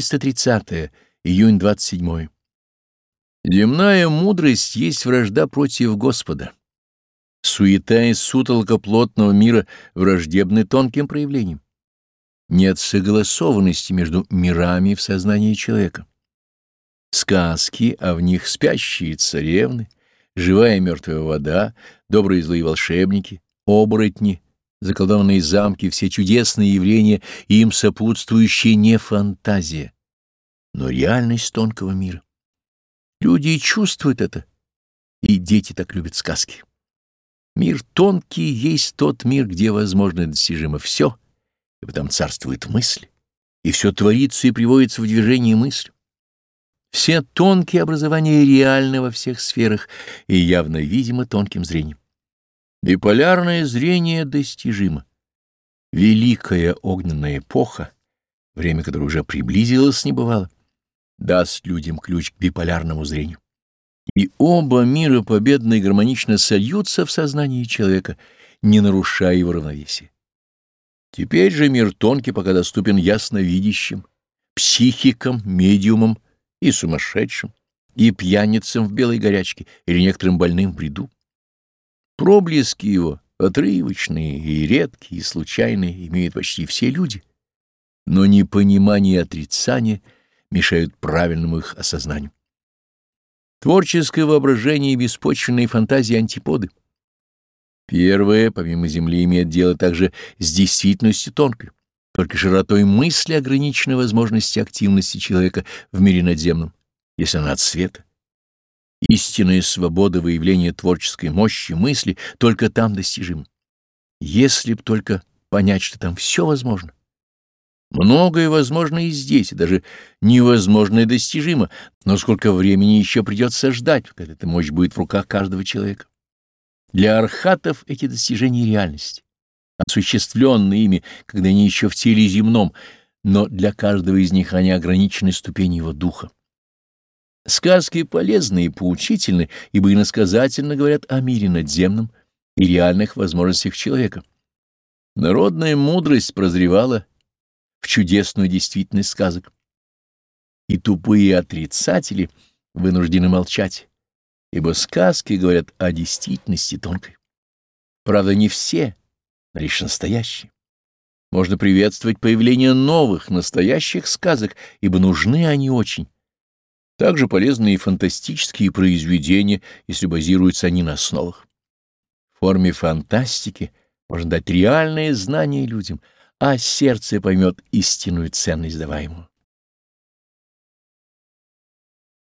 330. Июнь 27. Земная мудрость есть вражда против Господа. Суета и сутолка плотного мира враждебны тонким проявлениям. Нет согласованности между мирами в сознании человека. Сказки, а в них спящие царевны, живая и мертвая вода, добрые и злые волшебники, оборотни, заколдованные замки, все чудесные явления, им сопутствующие не фантазия, но реальность тонкого мира. Люди и чувствуют это, и дети так любят сказки. Мир тонкий есть тот мир, где возможно и достижимо все, и потом царствует мысль, и все творится и приводится в движение мысль. Все тонкие образования реальны во всех сферах и явно видимы тонким зрением. Биполярное зрение достижимо. Великая огненная эпоха, время которой уже приблизилось небывало, даст людям ключ к биполярному зрению. И оба мира победно и гармонично сольются в сознании человека, не нарушая его равновесия. Теперь же мир тонкий пока доступен ясновидящим, психикам, медиумам и сумасшедшим, и пьяницам в белой горячке или некоторым больным в бреду. Проблески его, отрывочные и редкие, и случайные, имеют почти все люди, но непонимание и отрицание мешают правильному их осознанию. Творческое воображение и беспочвенные фантазии антиподы. Первое, помимо Земли, имеет дело также с действительностью тонкой, только широтой мысли ограничены возможности активности человека в мире надземном, если она от света. Истинная свобода выявления творческой мощи мысли только там достижима. Если б только понять, что там все возможно. Многое возможно и здесь, и даже невозможное достижимо, но сколько времени еще придется ждать, когда эта мощь будет в руках каждого человека. Для архатов эти достижения реальность, осуществленные ими, когда они еще в теле земном, но для каждого из них они ограничены ступенью его духа. Сказки полезны и поучительны, ибо иносказательно говорят о мире надземном и реальных возможностях человека. Народная мудрость прозревала в чудесную действительность сказок. И тупые отрицатели вынуждены молчать, ибо сказки говорят о действительности тонкой. Правда, не все, но лишь настоящие. Можно приветствовать появление новых, настоящих сказок, ибо нужны они очень также полезны и фантастические произведения, если базируются они на основах. В форме фантастики можно дать реальное знание людям, а сердце поймет истинную ценность даваемую.